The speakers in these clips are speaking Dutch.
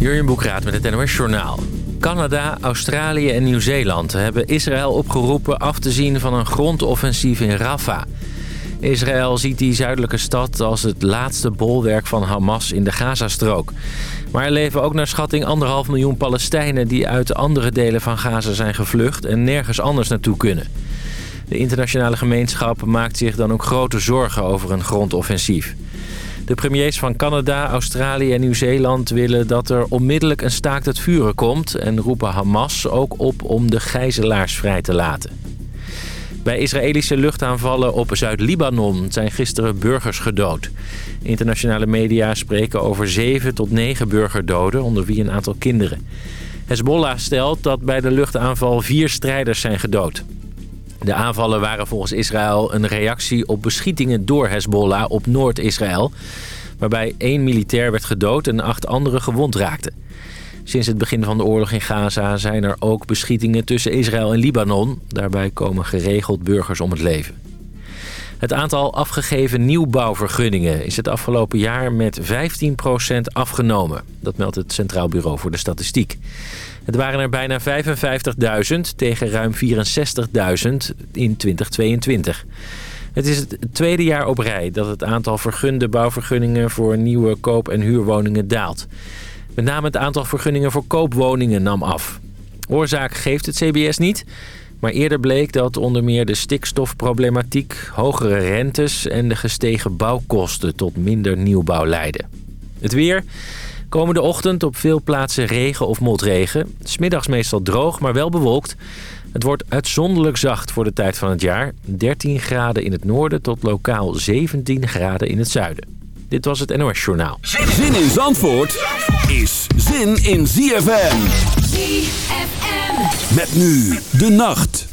Jurjen Boekraat met het NOS Journaal. Canada, Australië en Nieuw-Zeeland hebben Israël opgeroepen af te zien van een grondoffensief in Rafah. Israël ziet die zuidelijke stad als het laatste bolwerk van Hamas in de Gazastrook. Maar er leven ook naar schatting anderhalf miljoen Palestijnen... die uit andere delen van Gaza zijn gevlucht en nergens anders naartoe kunnen. De internationale gemeenschap maakt zich dan ook grote zorgen over een grondoffensief. De premiers van Canada, Australië en Nieuw-Zeeland willen dat er onmiddellijk een staakt het vuren komt... en roepen Hamas ook op om de gijzelaars vrij te laten. Bij Israëlische luchtaanvallen op Zuid-Libanon zijn gisteren burgers gedood. Internationale media spreken over zeven tot negen burgerdoden, onder wie een aantal kinderen. Hezbollah stelt dat bij de luchtaanval vier strijders zijn gedood. De aanvallen waren volgens Israël een reactie op beschietingen door Hezbollah op Noord-Israël... waarbij één militair werd gedood en acht anderen gewond raakten. Sinds het begin van de oorlog in Gaza zijn er ook beschietingen tussen Israël en Libanon. Daarbij komen geregeld burgers om het leven. Het aantal afgegeven nieuwbouwvergunningen is het afgelopen jaar met 15% afgenomen. Dat meldt het Centraal Bureau voor de Statistiek. Het waren er bijna 55.000 tegen ruim 64.000 in 2022. Het is het tweede jaar op rij dat het aantal vergunde bouwvergunningen voor nieuwe koop- en huurwoningen daalt. Met name het aantal vergunningen voor koopwoningen nam af. Oorzaak geeft het CBS niet... Maar eerder bleek dat onder meer de stikstofproblematiek, hogere rentes en de gestegen bouwkosten tot minder nieuwbouw leiden. Het weer. Komende ochtend op veel plaatsen regen of motregen. Smiddags meestal droog, maar wel bewolkt. Het wordt uitzonderlijk zacht voor de tijd van het jaar. 13 graden in het noorden tot lokaal 17 graden in het zuiden. Dit was het NOS Journaal. Zin in Zandvoort is zin in ZFM. ZFM. Met nu de nacht.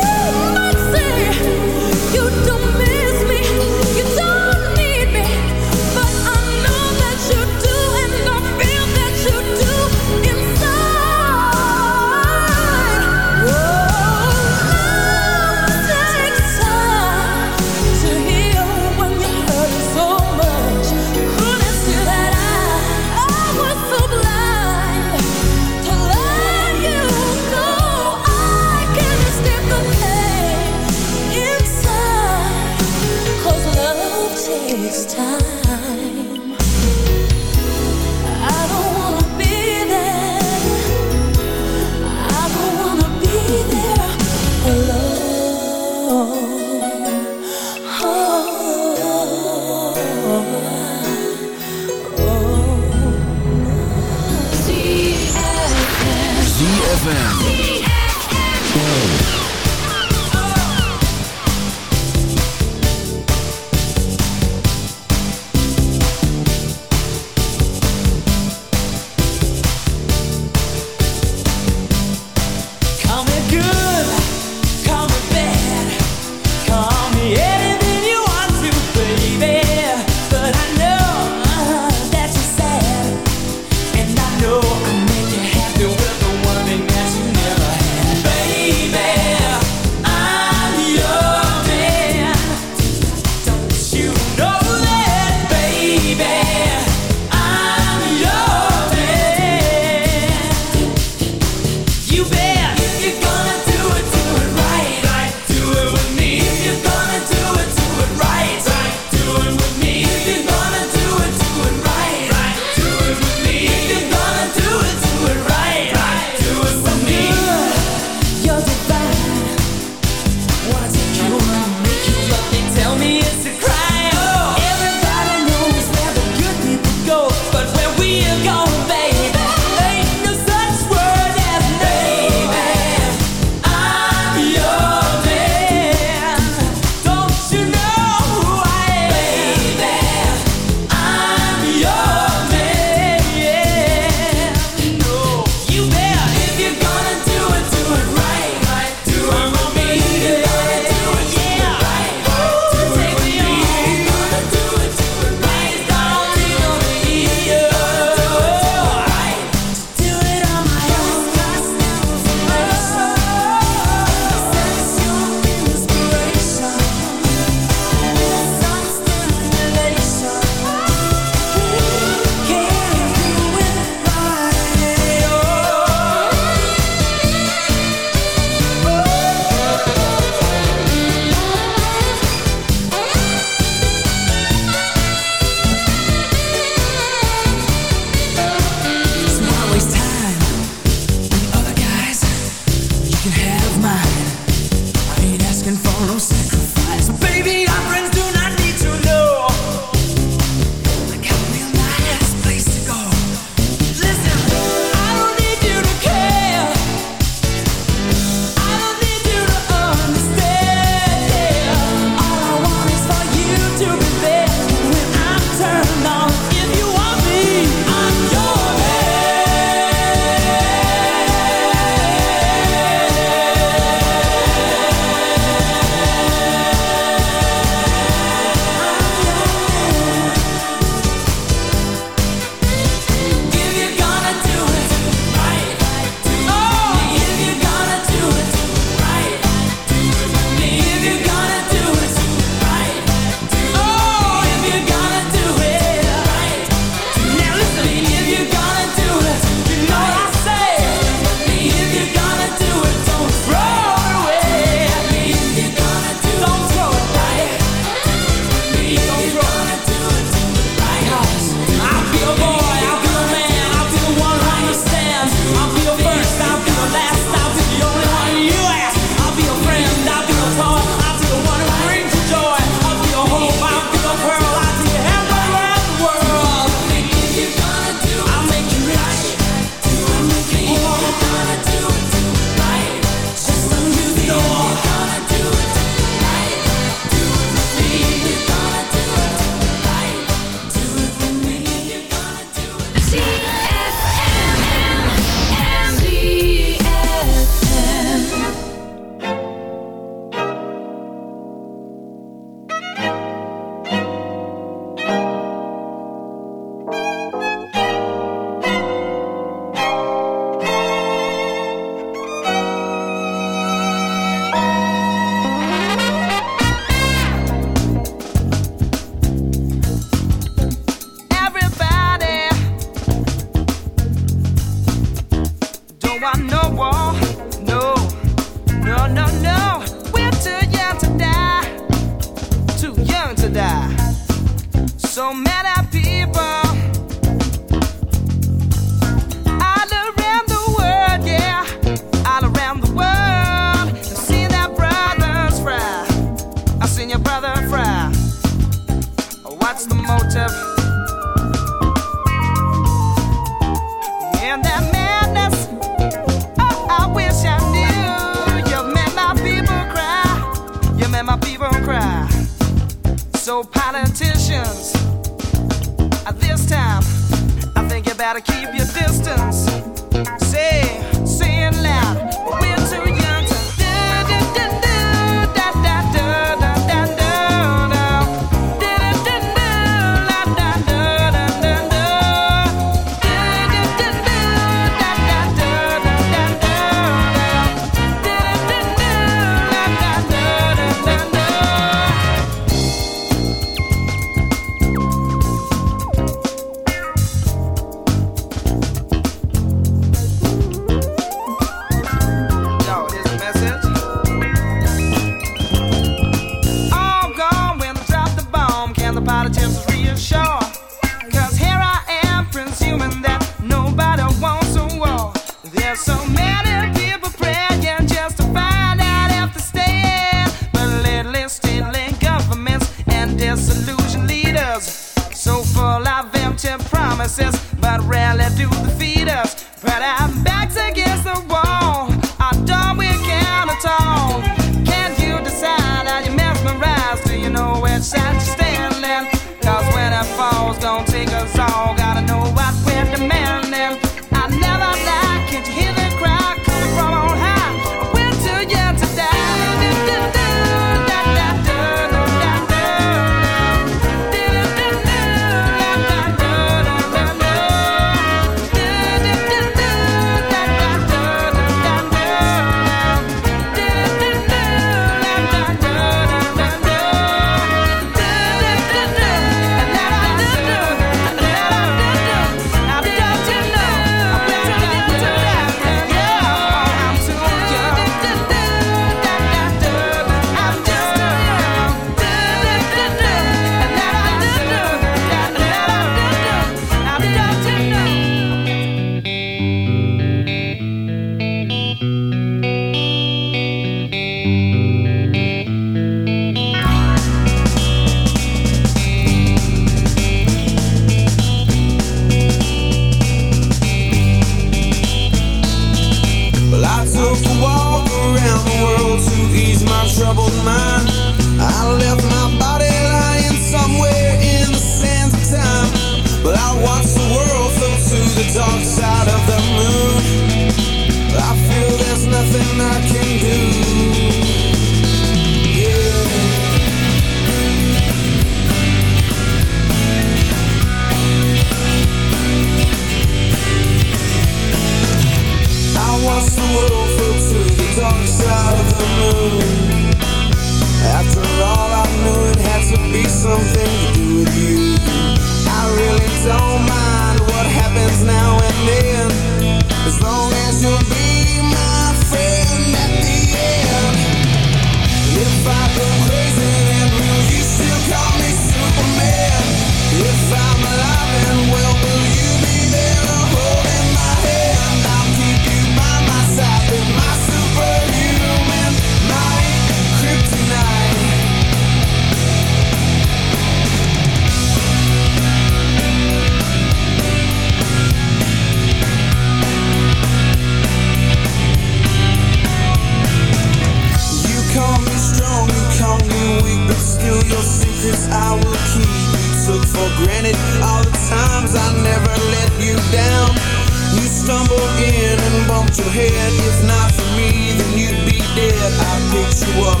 picked you up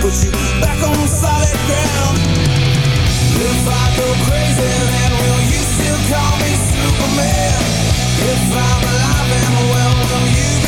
Put you back on solid ground. If I go crazy then will you still call me Superman? If I'm alive and well will you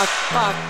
What the fuck? Fuck. do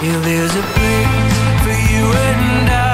Yeah, there's a place for you and I.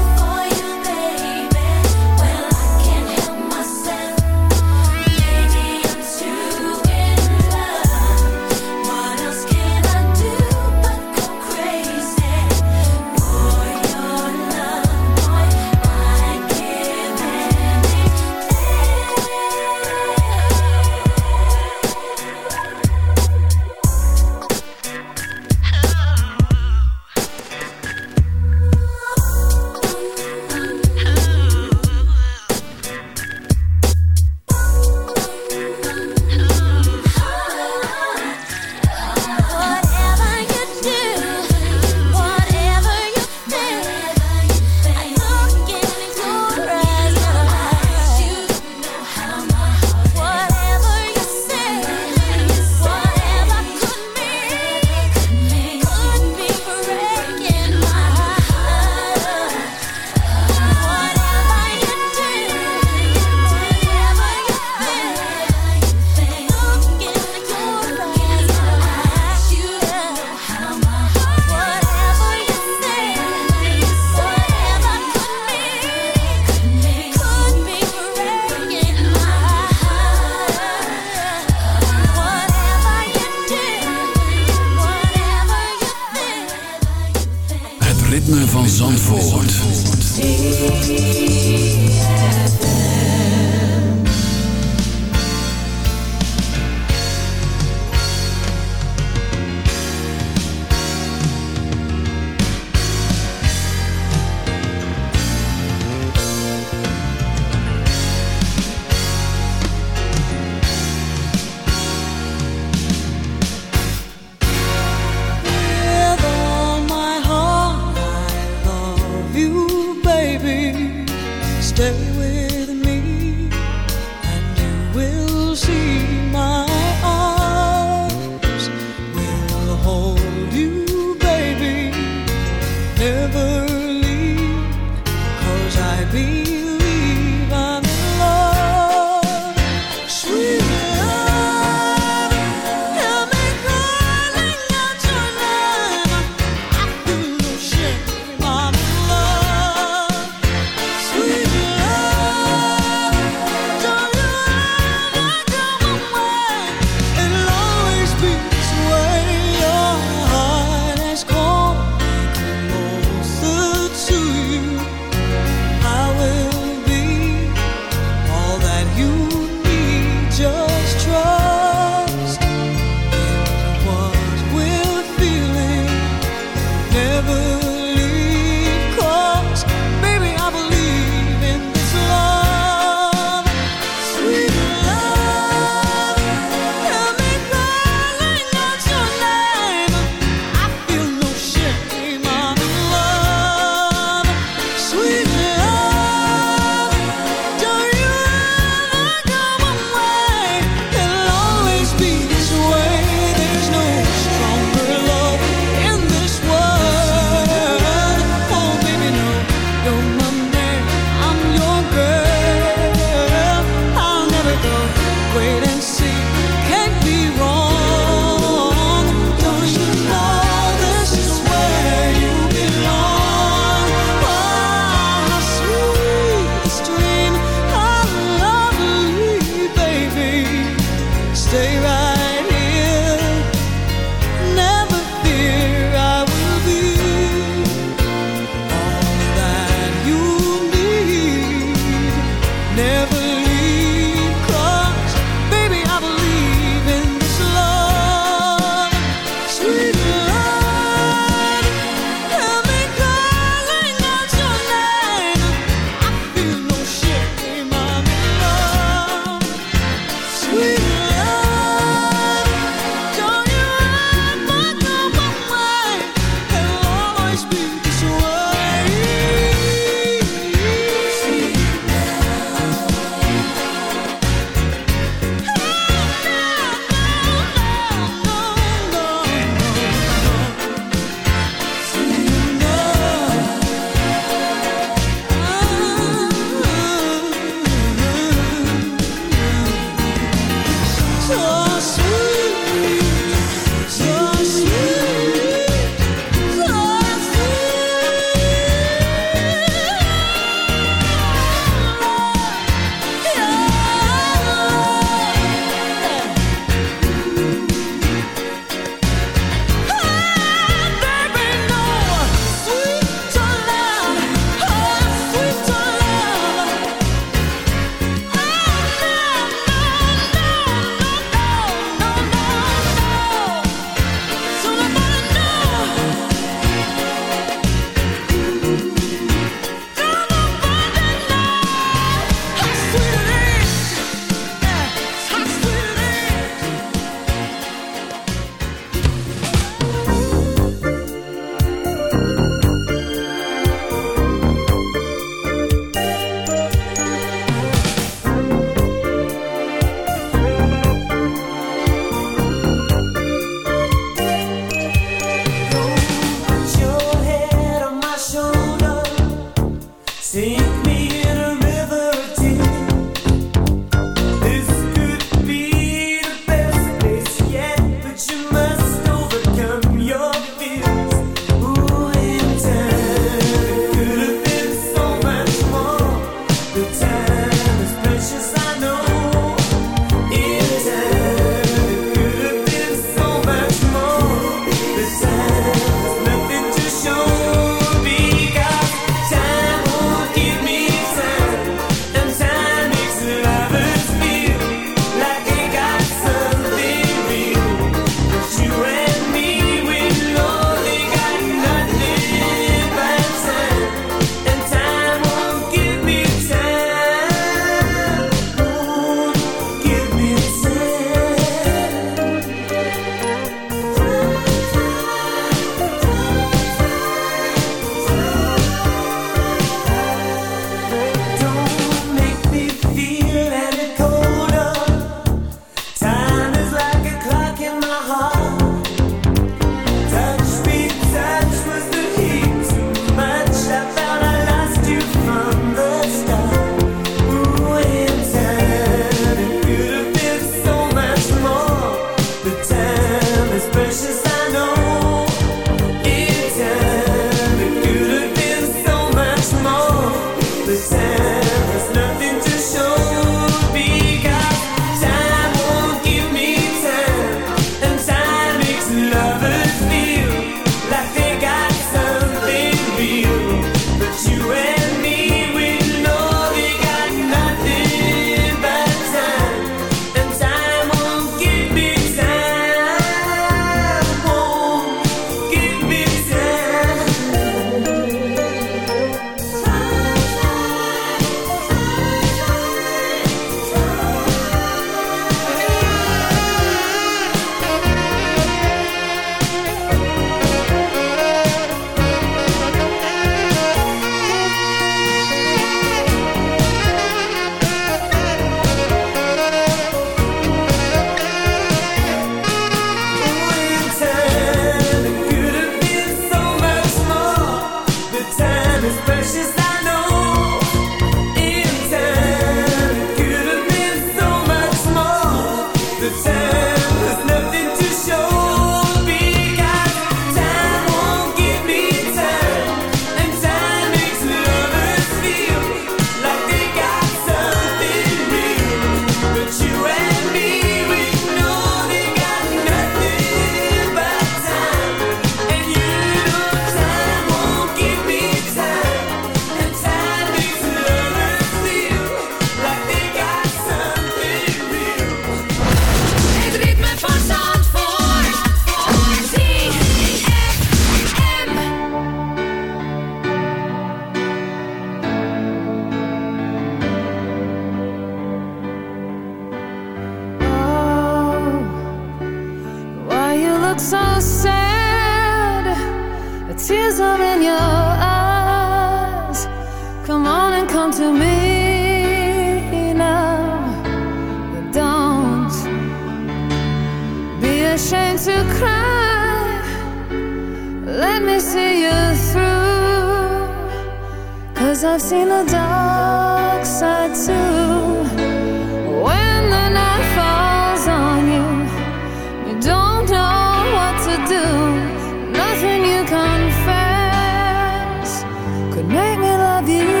love you.